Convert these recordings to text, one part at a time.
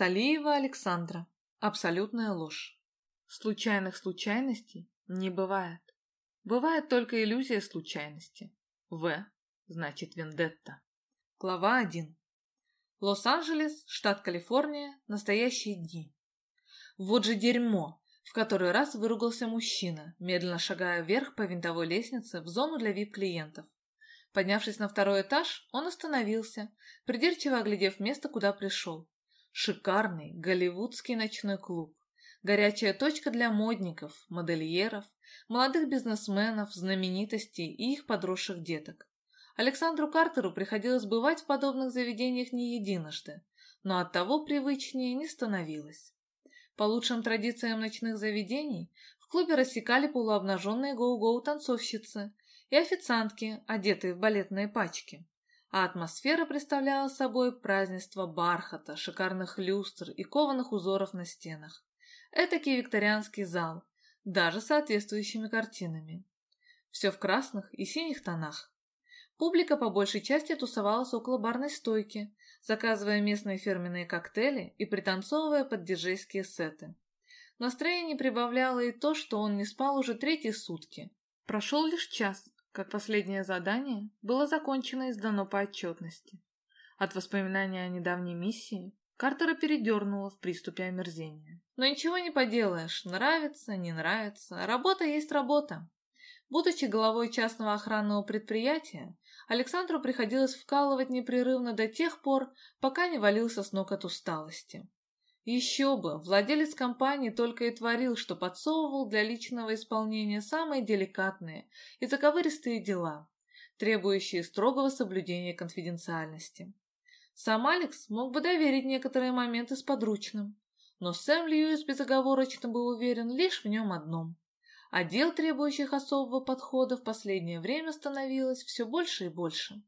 Салиева Александра. Абсолютная ложь. Случайных случайностей не бывает. Бывает только иллюзия случайности. В значит вендетта. Глава 1. Лос-Анджелес, штат Калифорния, настоящие дни. Вот же дерьмо, в который раз выругался мужчина, медленно шагая вверх по винтовой лестнице в зону для вип-клиентов. Поднявшись на второй этаж, он остановился, придирчиво оглядев место, куда пришел. Шикарный голливудский ночной клуб. Горячая точка для модников, модельеров, молодых бизнесменов, знаменитостей и их подросших деток. Александру Картеру приходилось бывать в подобных заведениях не единожды, но оттого привычнее не становилось. По лучшим традициям ночных заведений в клубе рассекали полуобнаженные гоу-гоу танцовщицы и официантки, одетые в балетные пачки а атмосфера представляла собой празднество бархата, шикарных люстр и кованых узоров на стенах. Этакий викторианский зал, даже соответствующими картинами. Все в красных и синих тонах. Публика по большей части тусовалась около барной стойки, заказывая местные фирменные коктейли и пританцовывая под диджейские сеты. Настроение прибавляло и то, что он не спал уже третьи сутки. Прошел лишь час, как последнее задание было закончено и сдано по отчетности. От воспоминания о недавней миссии Картера передернуло в приступе омерзения. Но ничего не поделаешь, нравится, не нравится, работа есть работа. Будучи головой частного охранного предприятия, Александру приходилось вкалывать непрерывно до тех пор, пока не валился с ног от усталости. Еще бы, владелец компании только и творил, что подсовывал для личного исполнения самые деликатные и заковыристые дела, требующие строгого соблюдения конфиденциальности. Сам Алекс мог бы доверить некоторые моменты с подручным, но Сэм Льюис безоговорочно был уверен лишь в нем одном. А дел, требующих особого подхода, в последнее время становилось все больше и больше.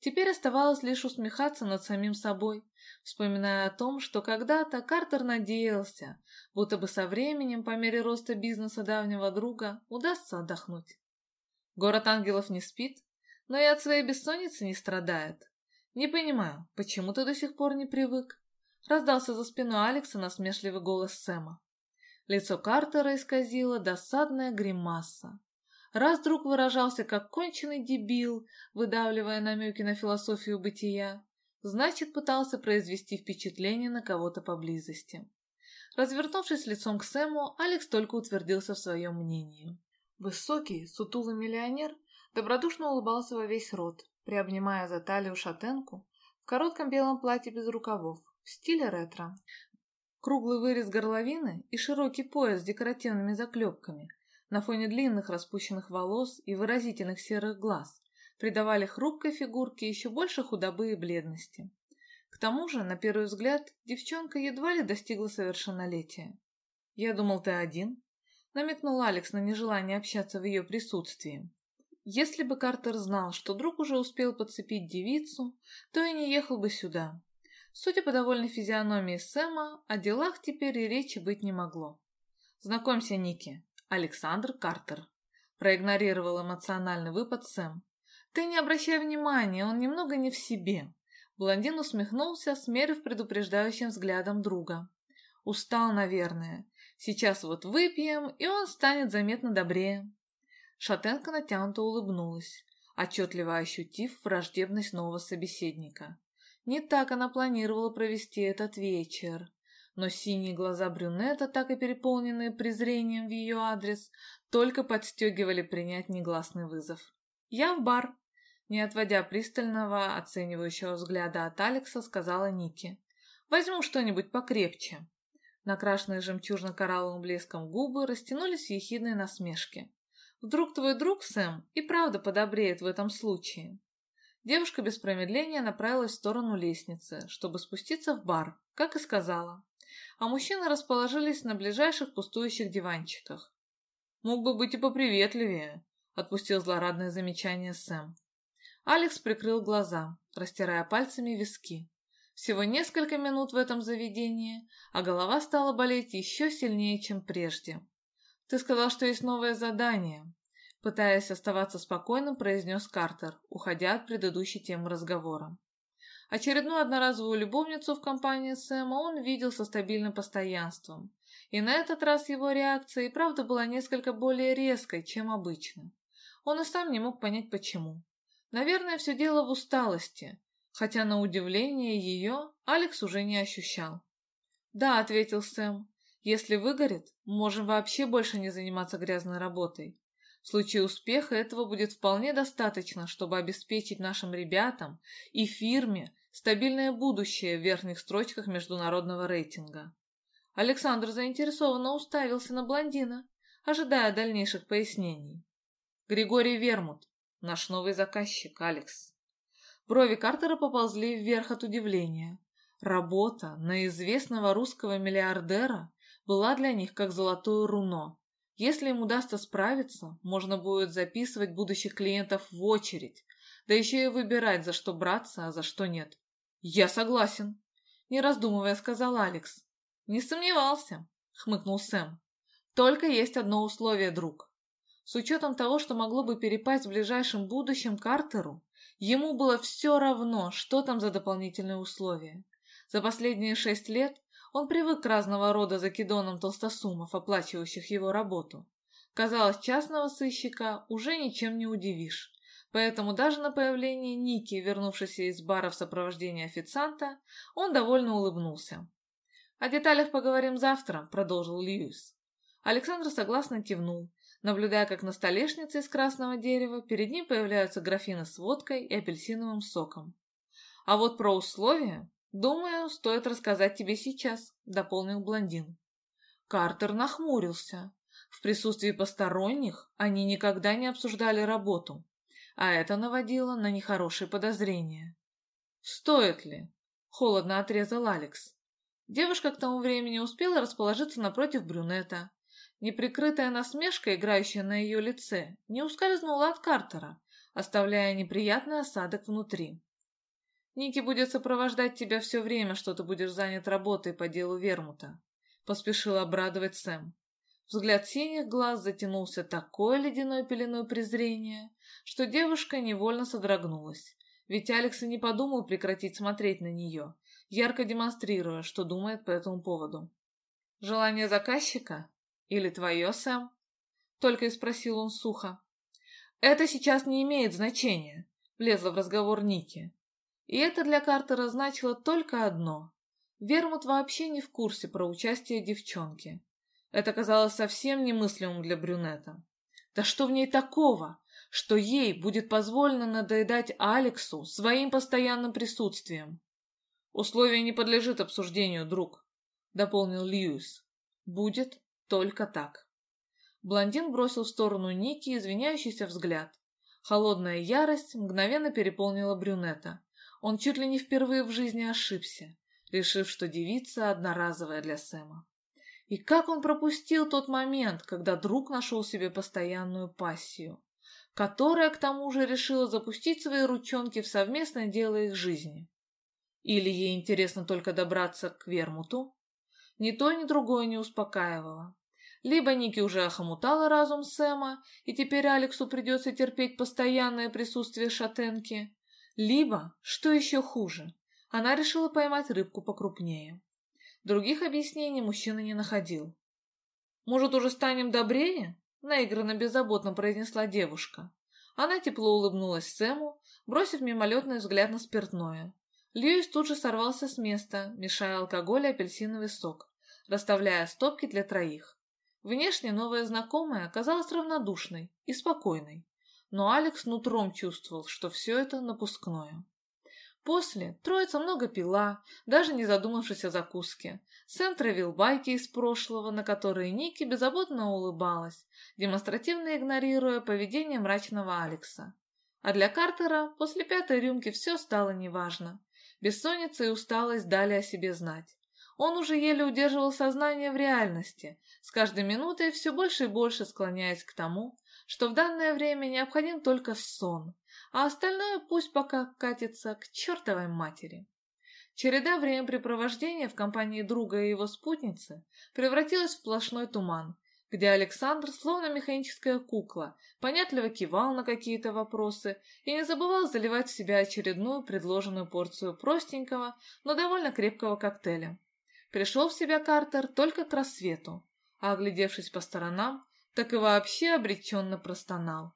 Теперь оставалось лишь усмехаться над самим собой, вспоминая о том, что когда-то Картер надеялся, будто бы со временем, по мере роста бизнеса давнего друга, удастся отдохнуть. Город ангелов не спит, но и от своей бессонницы не страдает. Не понимаю, почему ты до сих пор не привык? Раздался за спиной Алекса насмешливый голос Сэма. Лицо Картера исказило досадная гримаса. Раз друг выражался как конченый дебил, выдавливая намеки на философию бытия, Значит, пытался произвести впечатление на кого-то поблизости. Развернувшись лицом к Сэму, Алекс только утвердился в своем мнении. Высокий, сутулый миллионер добродушно улыбался во весь рот, приобнимая за талию шатенку в коротком белом платье без рукавов, в стиле ретро. Круглый вырез горловины и широкий пояс с декоративными заклепками на фоне длинных распущенных волос и выразительных серых глаз придавали хрупкой фигурке еще больше худобы и бледности. К тому же, на первый взгляд, девчонка едва ли достигла совершеннолетия. «Я думал, ты один?» — намекнул Алекс на нежелание общаться в ее присутствии. Если бы Картер знал, что друг уже успел подцепить девицу, то и не ехал бы сюда. Судя по довольной физиономии Сэма, о делах теперь и речи быть не могло. «Знакомься, Ники, Александр Картер», — проигнорировал эмоциональный выпад Сэм. «Ты не обращай внимания, он немного не в себе». Блондин усмехнулся, смерив предупреждающим взглядом друга. «Устал, наверное. Сейчас вот выпьем, и он станет заметно добрее». Шатенка натянуто улыбнулась, отчетливо ощутив враждебность нового собеседника. Не так она планировала провести этот вечер. Но синие глаза брюнета, так и переполненные презрением в ее адрес, только подстегивали принять негласный вызов. «Я в бар», — не отводя пристального, оценивающего взгляда от Алекса, сказала Ники. «Возьму что-нибудь покрепче». Накрашенные жемчужно-коралловым блеском губы растянулись в ехидной насмешке. «Вдруг твой друг, Сэм, и правда подобреет в этом случае?» Девушка без промедления направилась в сторону лестницы, чтобы спуститься в бар, как и сказала. А мужчины расположились на ближайших пустующих диванчиках. «Мог бы быть и поприветливее», отпустил злорадное замечание Сэм. Алекс прикрыл глаза, растирая пальцами виски. Всего несколько минут в этом заведении, а голова стала болеть еще сильнее, чем прежде. «Ты сказал, что есть новое задание», — пытаясь оставаться спокойным, произнес Картер, уходя от предыдущей темы разговора. Очередную одноразовую любовницу в компании Сэма он видел со стабильным постоянством. И на этот раз его реакция и правда была несколько более резкой, чем обычно. Он и сам не мог понять, почему. Наверное, все дело в усталости, хотя на удивление ее Алекс уже не ощущал. «Да», — ответил Сэм, — «если выгорит, можем вообще больше не заниматься грязной работой. В случае успеха этого будет вполне достаточно, чтобы обеспечить нашим ребятам и фирме стабильное будущее в верхних строчках международного рейтинга. Александр заинтересованно уставился на блондина, ожидая дальнейших пояснений. Григорий Вермут, наш новый заказчик, Алекс. Брови Картера поползли вверх от удивления. Работа на известного русского миллиардера была для них как золотое руно. Если им удастся справиться, можно будет записывать будущих клиентов в очередь, да еще и выбирать, за что браться, а за что нет. «Я согласен», — не раздумывая сказал Алекс. «Не сомневался», — хмыкнул Сэм. «Только есть одно условие, друг. С учетом того, что могло бы перепасть в ближайшем будущем Картеру, ему было все равно, что там за дополнительные условия. За последние шесть лет он привык к разного рода закидонам толстосумов, оплачивающих его работу. Казалось, частного сыщика уже ничем не удивишь. Поэтому даже на появление Ники, вернувшейся из бара в сопровождении официанта, он довольно улыбнулся. «О деталях поговорим завтра», — продолжил Льюис. Александр согласно кивнул, наблюдая, как на столешнице из красного дерева перед ним появляются графины с водкой и апельсиновым соком. А вот про условия «Думаю, стоит рассказать тебе сейчас», — дополнил блондин. Картер нахмурился. В присутствии посторонних они никогда не обсуждали работу, а это наводило на нехорошие подозрения. «Стоит ли?» — холодно отрезал Алекс. Девушка к тому времени успела расположиться напротив брюнета. Неприкрытая насмешка, играющая на ее лице, не ускользнула от Картера, оставляя неприятный осадок внутри. Ники будет сопровождать тебя все время, что ты будешь занят работой по делу Вермута», — поспешил обрадовать Сэм. Взгляд синих глаз затянулся такой ледяной пеленой презрения, что девушка невольно содрогнулась. Ведь Алекс и не подумал прекратить смотреть на нее, ярко демонстрируя, что думает по этому поводу. «Желание заказчика? Или твое, Сэм?» Только и спросил он сухо. «Это сейчас не имеет значения», — влезла в разговор Ники. И это для Картера значило только одно. Вермут вообще не в курсе про участие девчонки. Это казалось совсем немыслимым для брюнета. Да что в ней такого, что ей будет позволено надоедать Алексу своим постоянным присутствием? Условие не подлежит обсуждению, друг, дополнил Льюис. Будет только так. Блондин бросил в сторону Ники извиняющийся взгляд. Холодная ярость мгновенно переполнила брюнета. Он чуть ли не впервые в жизни ошибся, решив, что девица одноразовая для Сэма. И как он пропустил тот момент, когда друг нашел себе постоянную пассию, которая к тому же решила запустить свои ручонки в совместное дело их жизни? Или ей интересно только добраться к Вермуту? Ни то, ни другое не успокаивало. Либо Ники уже охомутала разум Сэма, и теперь Алексу придется терпеть постоянное присутствие шатенки, либо, что еще хуже, она решила поймать рыбку покрупнее. Других объяснений мужчина не находил. «Может, уже станем добрее?» — наигранно беззаботно произнесла девушка. Она тепло улыбнулась Сэму, бросив мимолетный взгляд на спиртное. Льюис тут же сорвался с места, мешая алкоголь и апельсиновый сок, расставляя стопки для троих. Внешне новая знакомая оказалась равнодушной и спокойной но Алекс нутром чувствовал, что все это напускное. После троица много пила, даже не задумавшись о закуске. Сэм травил байки из прошлого, на которые Ники беззаботно улыбалась, демонстративно игнорируя поведение мрачного Алекса. А для Картера после пятой рюмки все стало неважно. Бессонница и усталость дали о себе знать. Он уже еле удерживал сознание в реальности, с каждой минутой все больше и больше склоняясь к тому, что в данное время необходим только сон, а остальное пусть пока катится к чертовой матери. Череда времяпрепровождения в компании друга и его спутницы превратилась в сплошной туман, где Александр, словно механическая кукла, понятливо кивал на какие-то вопросы и не забывал заливать в себя очередную предложенную порцию простенького, но довольно крепкого коктейля. Пришел в себя Картер только к рассвету, а, оглядевшись по сторонам, так и вообще обреченно простонал.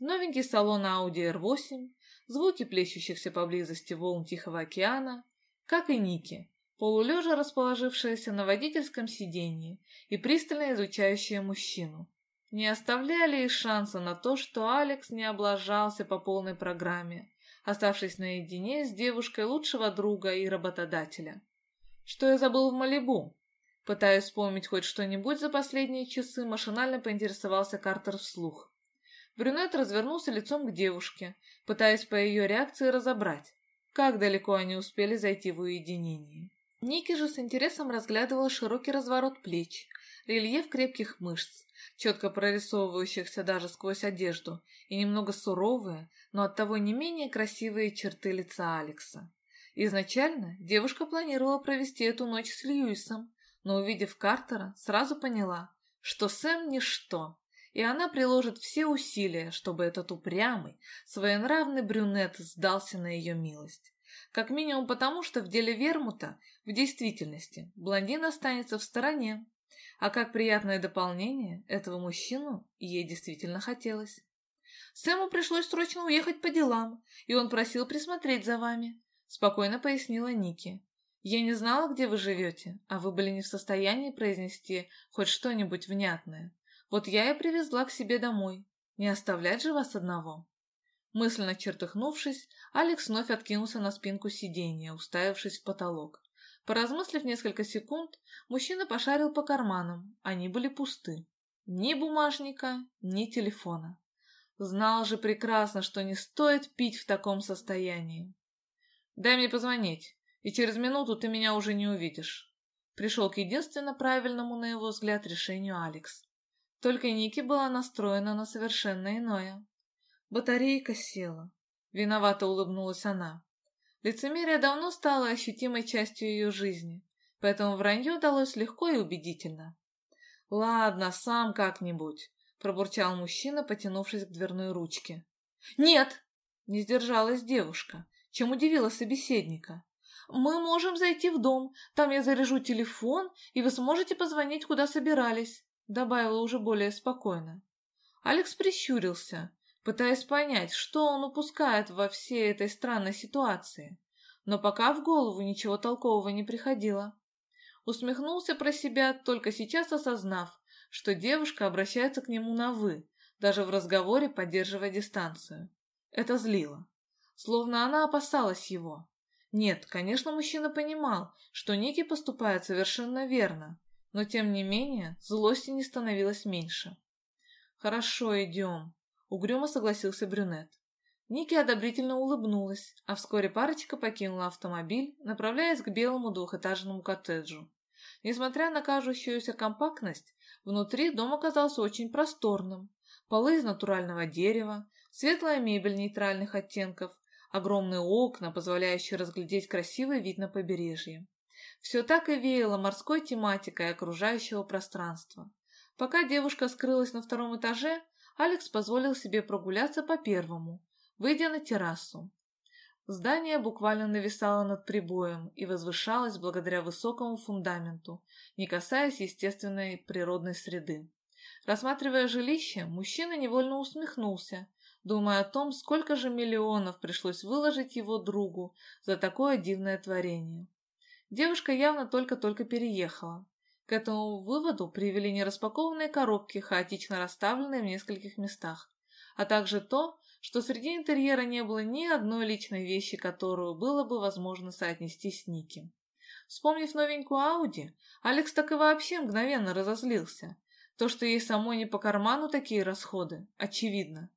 Новенький салон Audi R8, звуки плещущихся поблизости волн Тихого океана, как и Ники, полулежа расположившаяся на водительском сиденье и пристально изучающая мужчину, не оставляли и шанса на то, что Алекс не облажался по полной программе, оставшись наедине с девушкой лучшего друга и работодателя. Что я забыл в Малибу? Пытаясь вспомнить хоть что-нибудь за последние часы, машинально поинтересовался Картер вслух. Брюнет развернулся лицом к девушке, пытаясь по ее реакции разобрать, как далеко они успели зайти в уединение. Ники же с интересом разглядывала широкий разворот плеч, рельеф крепких мышц, четко прорисовывающихся даже сквозь одежду, и немного суровые, но оттого не менее красивые черты лица Алекса. Изначально девушка планировала провести эту ночь с Льюисом, но, увидев Картера, сразу поняла, что Сэм – ничто, и она приложит все усилия, чтобы этот упрямый, своенравный брюнет сдался на ее милость. Как минимум потому, что в деле Вермута, в действительности, блондин останется в стороне. А как приятное дополнение, этого мужчину ей действительно хотелось. Сэму пришлось срочно уехать по делам, и он просил присмотреть за вами, спокойно пояснила Ники. Я не знала, где вы живете, а вы были не в состоянии произнести хоть что-нибудь внятное. Вот я и привезла к себе домой. Не оставлять же вас одного. Мысленно чертыхнувшись, Алекс вновь откинулся на спинку сиденья, уставившись в потолок. Поразмыслив несколько секунд, мужчина пошарил по карманам. Они были пусты. Ни бумажника, ни телефона. Знал же прекрасно, что не стоит пить в таком состоянии. «Дай мне позвонить, и через минуту ты меня уже не увидишь». Пришел к единственно правильному, на его взгляд, решению Алекс. Только Ники была настроена на совершенно иное. Батарейка села. Виновато улыбнулась она. Лицемерие давно стало ощутимой частью ее жизни, поэтому вранье удалось легко и убедительно. «Ладно, сам как-нибудь», — пробурчал мужчина, потянувшись к дверной ручке. «Нет!» — не сдержалась девушка, чем удивила собеседника. «Мы можем зайти в дом, там я заряжу телефон, и вы сможете позвонить, куда собирались», — добавила уже более спокойно. Алекс прищурился, пытаясь понять, что он упускает во всей этой странной ситуации. Но пока в голову ничего толкового не приходило. Усмехнулся про себя, только сейчас осознав, что девушка обращается к нему на «вы», даже в разговоре поддерживая дистанцию. Это злило. Словно она опасалась его. Нет, конечно, мужчина понимал, что Ники поступает совершенно верно, но тем не менее злости не становилось меньше. «Хорошо, идем», Угрюмо согласился брюнет. Ники одобрительно улыбнулась, а вскоре парочка покинула автомобиль, направляясь к белому двухэтажному коттеджу. Несмотря на кажущуюся компактность, внутри дом оказался очень просторным. Полы из натурального дерева, светлая мебель нейтральных оттенков, огромные окна, позволяющие разглядеть красивый вид на побережье. Все так и веяло морской тематикой окружающего пространства. Пока девушка скрылась на втором этаже, Алекс позволил себе прогуляться по первому, выйдя на террасу. Здание буквально нависало над прибоем и возвышалось благодаря высокому фундаменту, не касаясь естественной природной среды. Рассматривая жилище, мужчина невольно усмехнулся, думая о том, сколько же миллионов пришлось выложить его другу за такое дивное творение. Девушка явно только-только переехала, к этому выводу привели нераспакованные коробки, хаотично расставленные в нескольких местах, а также то, что среди интерьера не было ни одной личной вещи, которую было бы возможно соотнести с Ники. Вспомнив новенькую Ауди, Алекс так и вообще мгновенно разозлился. То, что ей самой не по карману такие расходы, очевидно.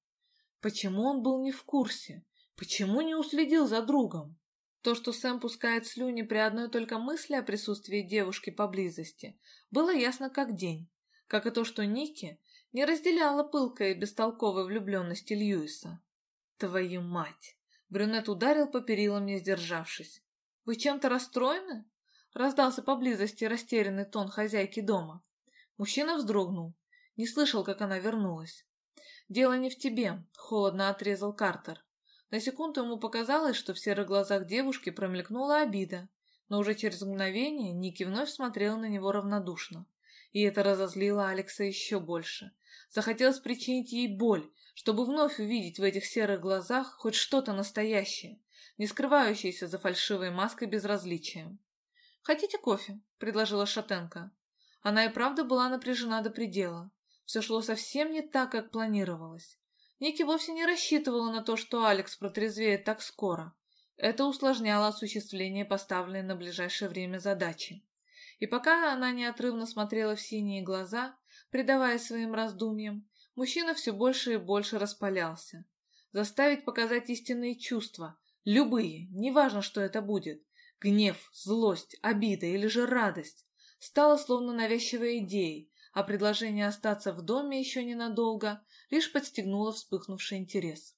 Почему он был не в курсе? Почему не уследил за другом? То, что Сэм пускает слюни при одной только мысли о присутствии девушки поблизости, было ясно как день, как и то, что Ники не разделяла пылкой и бестолковой влюбленности Льюиса. «Твою мать!» Брюнет ударил по перилам, не сдержавшись. «Вы чем-то расстроены?» Раздался поблизости растерянный тон хозяйки дома. Мужчина вздрогнул. Не слышал, как она вернулась. «Дело не в тебе», — холодно отрезал Картер. На секунду ему показалось, что в серых глазах девушки промелькнула обида, но уже через мгновение Ники вновь смотрела на него равнодушно. И это разозлило Алекса еще больше. Захотелось причинить ей боль, чтобы вновь увидеть в этих серых глазах хоть что-то настоящее, не скрывающееся за фальшивой маской безразличия. «Хотите кофе?» — предложила Шатенко. Она и правда была напряжена до предела. Все шло совсем не так, как планировалось. Ники вовсе не рассчитывала на то, что Алекс протрезвеет так скоро. Это усложняло осуществление поставленной на ближайшее время задачи. И пока она неотрывно смотрела в синие глаза, предаваясь своим раздумьям, мужчина все больше и больше распалялся. Заставить показать истинные чувства, любые, неважно, что это будет, гнев, злость, обида или же радость, стало словно навязчивой идеей, а предложение остаться в доме еще ненадолго лишь подстегнуло вспыхнувший интерес.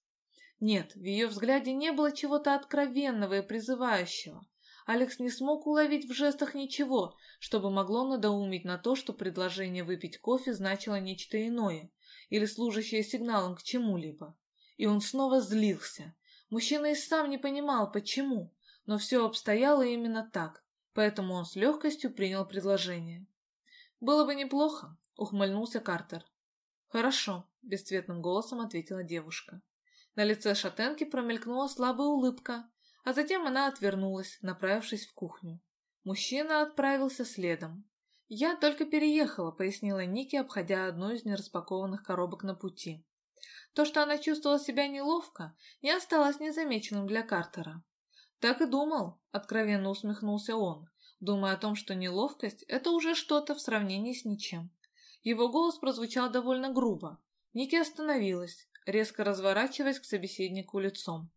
Нет, в ее взгляде не было чего-то откровенного и призывающего. Алекс не смог уловить в жестах ничего, чтобы могло надоумить на то, что предложение выпить кофе значило нечто иное или служащее сигналом к чему-либо. И он снова злился. Мужчина и сам не понимал, почему, но все обстояло именно так, поэтому он с легкостью принял предложение. «Было бы неплохо», — ухмыльнулся Картер. «Хорошо», — бесцветным голосом ответила девушка. На лице шатенки промелькнула слабая улыбка, а затем она отвернулась, направившись в кухню. Мужчина отправился следом. «Я только переехала», — пояснила Ники, обходя одну из нераспакованных коробок на пути. То, что она чувствовала себя неловко, не осталось незамеченным для Картера. «Так и думал», — откровенно усмехнулся он, думая о том, что неловкость — это уже что-то в сравнении с ничем. Его голос прозвучал довольно грубо. Ники остановилась, резко разворачиваясь к собеседнику лицом.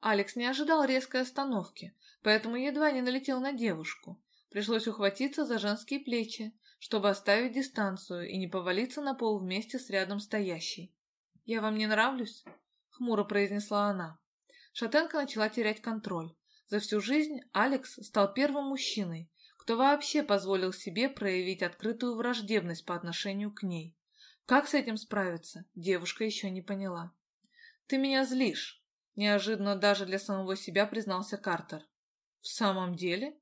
Алекс не ожидал резкой остановки, поэтому едва не налетел на девушку. Пришлось ухватиться за женские плечи, чтобы оставить дистанцию и не повалиться на пол вместе с рядом стоящей. «Я вам не нравлюсь?» — хмуро произнесла она. Шатенка начала терять контроль. За всю жизнь Алекс стал первым мужчиной, кто вообще позволил себе проявить открытую враждебность по отношению к ней. Как с этим справиться, девушка еще не поняла. «Ты меня злишь», — неожиданно даже для самого себя признался Картер. «В самом деле?»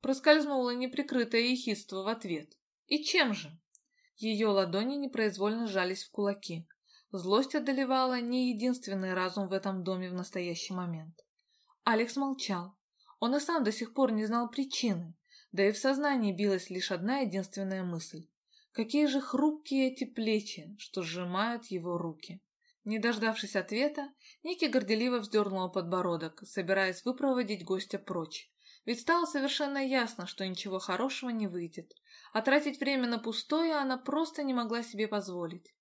Проскользнуло неприкрытое ехидство в ответ. «И чем же?» Ее ладони непроизвольно сжались в кулаки. Злость одолевала не единственный разум в этом доме в настоящий момент. Алекс молчал. Он и сам до сих пор не знал причины, да и в сознании билась лишь одна единственная мысль. Какие же хрупкие эти плечи, что сжимают его руки. Не дождавшись ответа, Ники горделиво вздернула подбородок, собираясь выпроводить гостя прочь. Ведь стало совершенно ясно, что ничего хорошего не выйдет, а тратить время на пустое она просто не могла себе позволить.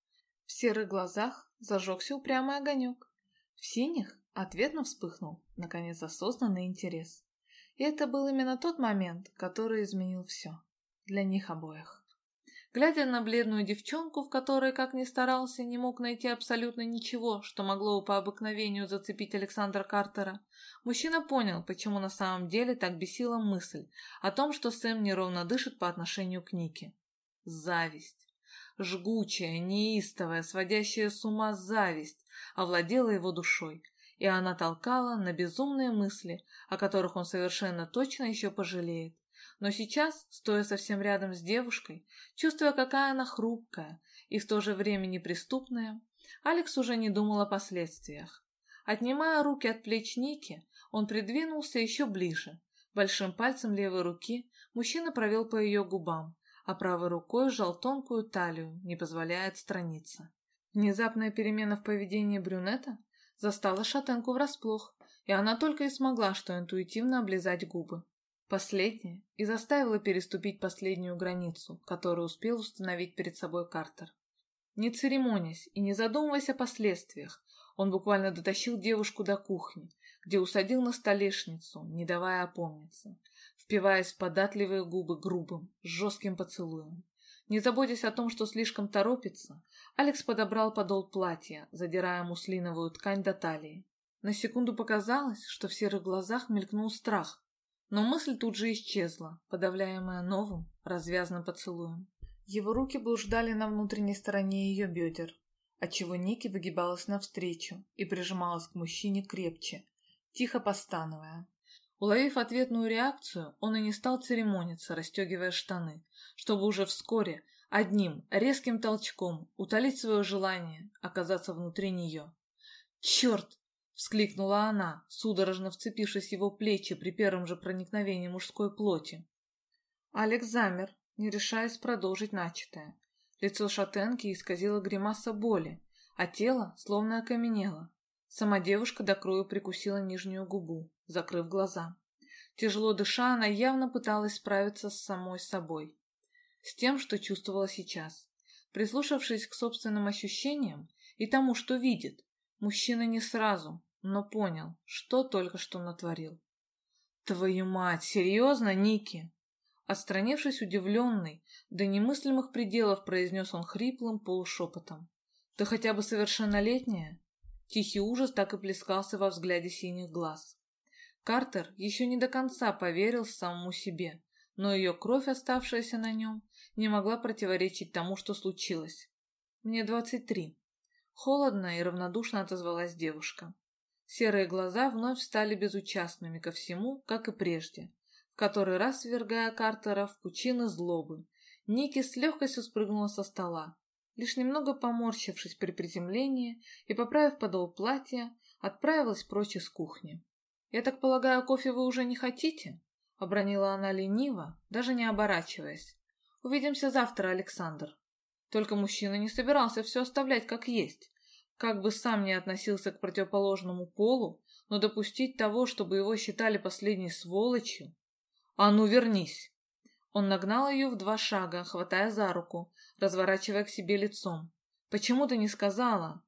В серых глазах зажегся упрямый огонек. В синих Ответно вспыхнул, наконец, осознанный интерес. И это был именно тот момент, который изменил все. Для них обоих. Глядя на бледную девчонку, в которой, как ни старался, не мог найти абсолютно ничего, что могло по обыкновению зацепить Александра Картера, мужчина понял, почему на самом деле так бесила мысль о том, что Сэм неровно дышит по отношению к Нике. Зависть. Жгучая, неистовая, сводящая с ума зависть овладела его душой, и она толкала на безумные мысли, о которых он совершенно точно еще пожалеет. Но сейчас, стоя совсем рядом с девушкой, чувствуя, какая она хрупкая и в то же время неприступная, Алекс уже не думал о последствиях. Отнимая руки от плеч Ники, он придвинулся еще ближе. Большим пальцем левой руки мужчина провел по ее губам, а правой рукой сжал тонкую талию, не позволяя отстраниться. Внезапная перемена в поведении брюнета застала шатенку врасплох, и она только и смогла что интуитивно облизать губы. Последнее и заставило переступить последнюю границу, которую успел установить перед собой Картер. Не церемонясь и не задумываясь о последствиях, он буквально дотащил девушку до кухни, где усадил на столешницу, не давая опомниться, впиваясь в податливые губы грубым, жестким поцелуем. Не заботясь о том, что слишком торопится, Алекс подобрал подол платья, задирая муслиновую ткань до талии. На секунду показалось, что в серых глазах мелькнул страх, но мысль тут же исчезла, подавляемая новым, развязанным поцелуем. Его руки блуждали на внутренней стороне ее бедер, отчего Ники выгибалась навстречу и прижималась к мужчине крепче, тихо постановая. Уловив ответную реакцию, он и не стал церемониться, расстегивая штаны, чтобы уже вскоре, одним резким толчком, утолить свое желание оказаться внутри нее. «Черт!» — вскликнула она, судорожно вцепившись в его плечи при первом же проникновении мужской плоти. Алекс замер, не решаясь продолжить начатое. Лицо шатенки исказило гримаса боли, а тело словно окаменело. Сама девушка до крови прикусила нижнюю губу, закрыв глаза. Тяжело дыша, она явно пыталась справиться с самой собой. С тем, что чувствовала сейчас. Прислушавшись к собственным ощущениям и тому, что видит, мужчина не сразу, но понял, что только что натворил. «Твою мать, серьезно, Ники?» Отстранившись удивленный, до немыслимых пределов произнес он хриплым полушепотом. «Ты хотя бы совершеннолетняя?» Тихий ужас так и плескался во взгляде синих глаз. Картер еще не до конца поверил самому себе, но ее кровь, оставшаяся на нем, не могла противоречить тому, что случилось. «Мне двадцать три». Холодно и равнодушно отозвалась девушка. Серые глаза вновь стали безучастными ко всему, как и прежде, в который раз свергая Картера в пучины злобы. Ники с легкостью спрыгнула со стола, лишь немного поморщившись при приземлении и, поправив подол платья, отправилась прочь из кухни. «Я так полагаю, кофе вы уже не хотите?» — обронила она лениво, даже не оборачиваясь. «Увидимся завтра, Александр». Только мужчина не собирался все оставлять как есть. Как бы сам не относился к противоположному полу, но допустить того, чтобы его считали последней сволочью... «А ну, вернись!» Он нагнал ее в два шага, хватая за руку, разворачивая к себе лицом. «Почему ты не сказала?»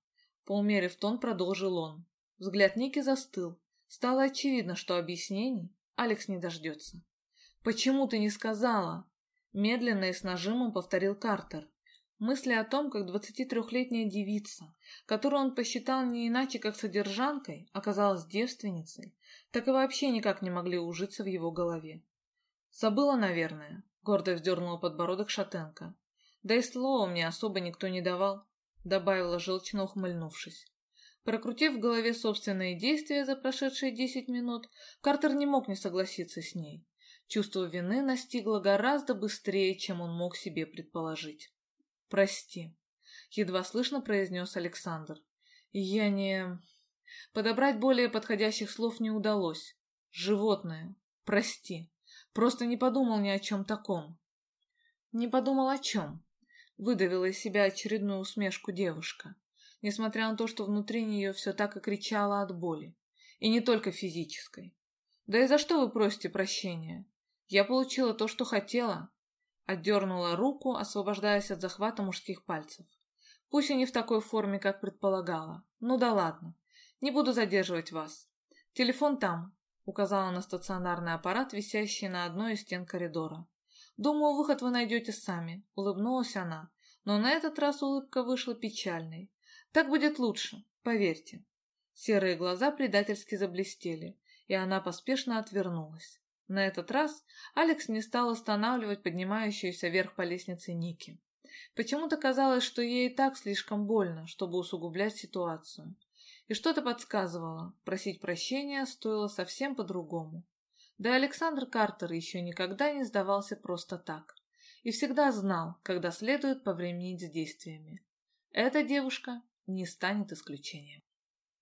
Поумерив тон, продолжил он. Взгляд Ники застыл. Стало очевидно, что объяснений Алекс не дождется. «Почему ты не сказала?» Медленно и с нажимом повторил Картер. Мысли о том, как 23-летняя девица, которую он посчитал не иначе как содержанкой, оказалась девственницей, так и вообще никак не могли ужиться в его голове. «Забыла, наверное», — гордо вздернула подбородок Шатенко. Да и слова мне особо никто не давал, добавила желчно ухмыльнувшись. Прокрутив в голове собственные действия за прошедшие десять минут, Картер не мог не согласиться с ней. Чувство вины настигло гораздо быстрее, чем он мог себе предположить. «Прости», — едва слышно произнес Александр. «Я не...» Подобрать более подходящих слов не удалось. «Животное, прости. Просто не подумал ни о чем таком». «Не подумал о чем?» Выдавила из себя очередную усмешку девушка, несмотря на то, что внутри нее все так и кричало от боли. И не только физической. «Да и за что вы просите прощения? Я получила то, что хотела». Отдернула руку, освобождаясь от захвата мужских пальцев. Пусть и не в такой форме, как предполагала. Ну да ладно. Не буду задерживать вас. Телефон там, указала на стационарный аппарат, висящий на одной из стен коридора. «Думаю, выход вы найдете сами», — улыбнулась она. Но на этот раз улыбка вышла печальной. «Так будет лучше, поверьте». Серые глаза предательски заблестели, и она поспешно отвернулась. На этот раз Алекс не стал останавливать поднимающуюся вверх по лестнице Ники. Почему-то казалось, что ей и так слишком больно, чтобы усугублять ситуацию. И что-то подсказывало, просить прощения стоило совсем по-другому. Да Александр Картер еще никогда не сдавался просто так. И всегда знал, когда следует повременить с действиями. Эта девушка не станет исключением.